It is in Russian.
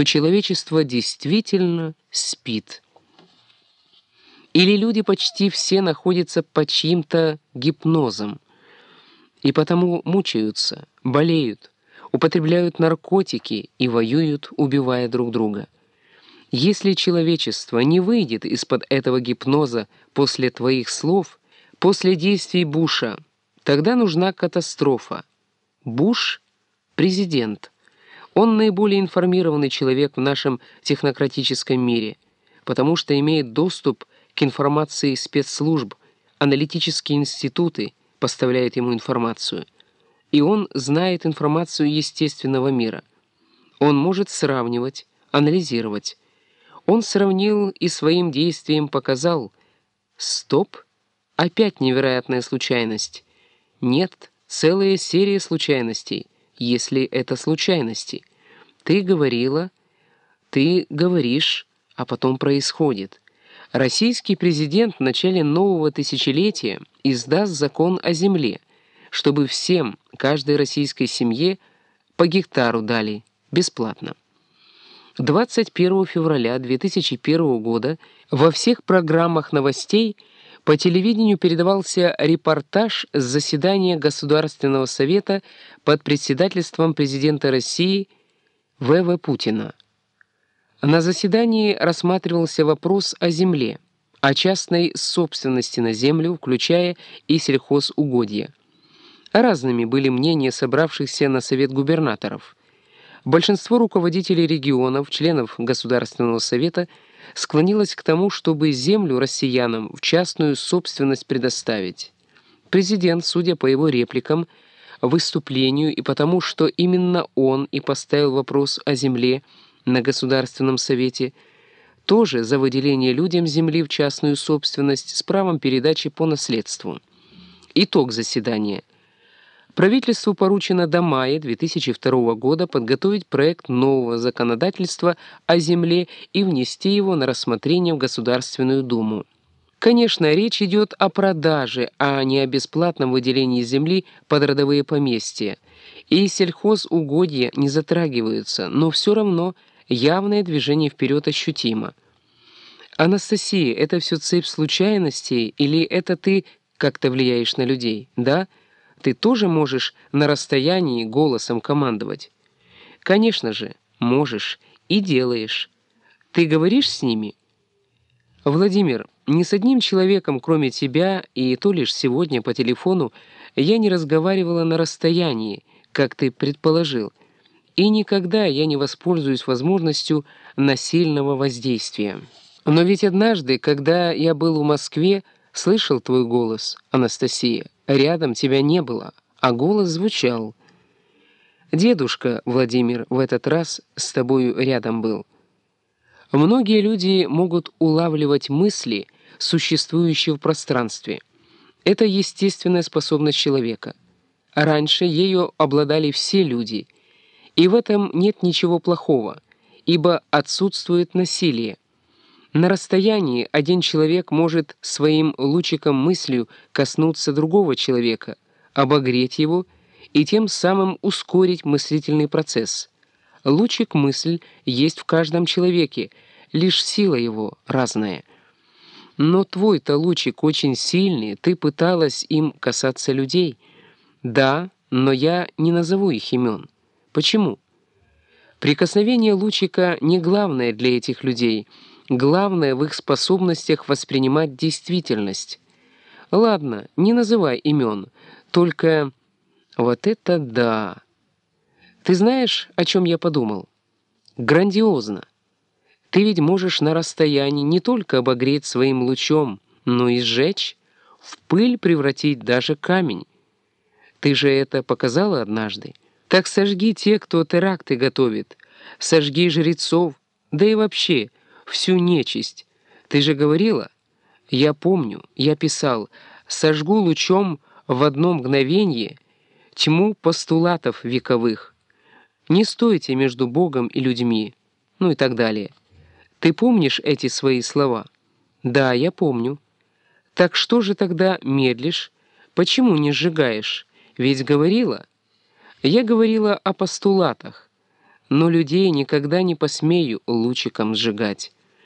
то человечество действительно спит. Или люди почти все находятся под чьим-то гипнозом, и потому мучаются, болеют, употребляют наркотики и воюют, убивая друг друга. Если человечество не выйдет из-под этого гипноза после твоих слов, после действий Буша, тогда нужна катастрофа. Буш — президент. Он наиболее информированный человек в нашем технократическом мире, потому что имеет доступ к информации спецслужб, аналитические институты поставляют ему информацию. И он знает информацию естественного мира. Он может сравнивать, анализировать. Он сравнил и своим действием показал «Стоп! Опять невероятная случайность!» Нет, целая серия случайностей, если это случайности. Ты говорила, ты говоришь, а потом происходит. Российский президент в начале нового тысячелетия издаст закон о земле, чтобы всем, каждой российской семье по гектару дали бесплатно. 21 февраля 2001 года во всех программах новостей по телевидению передавался репортаж с заседания Государственного совета под председательством президента России В.В. Путина. На заседании рассматривался вопрос о земле, о частной собственности на землю, включая и сельхозугодья. Разными были мнения собравшихся на совет губернаторов. Большинство руководителей регионов, членов Государственного совета, склонилось к тому, чтобы землю россиянам в частную собственность предоставить. Президент, судя по его репликам, выступлению и потому, что именно он и поставил вопрос о земле, на Государственном Совете тоже за выделение людям земли в частную собственность с правом передачи по наследству. Итог заседания. Правительству поручено до мая 2002 года подготовить проект нового законодательства о земле и внести его на рассмотрение в Государственную Думу. Конечно, речь идет о продаже, а не о бесплатном выделении земли под родовые поместья. И сельхозугодья не затрагиваются, но все равно – Явное движение вперед ощутимо. «Анастасия, это все цепь случайностей, или это ты как-то влияешь на людей, да? Ты тоже можешь на расстоянии голосом командовать?» «Конечно же, можешь и делаешь. Ты говоришь с ними?» «Владимир, ни с одним человеком, кроме тебя, и то лишь сегодня по телефону, я не разговаривала на расстоянии, как ты предположил, и никогда я не воспользуюсь возможностью насильного воздействия. Но ведь однажды, когда я был в Москве, слышал твой голос, Анастасия. Рядом тебя не было, а голос звучал. Дедушка Владимир в этот раз с тобою рядом был. Многие люди могут улавливать мысли, существующие в пространстве. Это естественная способность человека. Раньше ею обладали все люди — и в этом нет ничего плохого, ибо отсутствует насилие. На расстоянии один человек может своим лучиком мыслью коснуться другого человека, обогреть его и тем самым ускорить мыслительный процесс. Лучик мысль есть в каждом человеке, лишь сила его разная. Но твой-то лучик очень сильный, ты пыталась им касаться людей. Да, но я не назову их имен. Почему? Прикосновение лучика не главное для этих людей, главное в их способностях воспринимать действительность. Ладно, не называй имен, только вот это да. Ты знаешь, о чем я подумал? Грандиозно. Ты ведь можешь на расстоянии не только обогреть своим лучом, но и сжечь, в пыль превратить даже камень. Ты же это показала однажды. Так сожги те, кто теракты готовит. Сожги жрецов, да и вообще всю нечисть. Ты же говорила? Я помню, я писал, сожгу лучом в одно мгновенье тьму постулатов вековых. Не стойте между Богом и людьми, ну и так далее. Ты помнишь эти свои слова? Да, я помню. Так что же тогда медлишь? Почему не сжигаешь? Ведь говорила... Я говорила о постулатах. но людей никогда не посмею лучиком сжигать.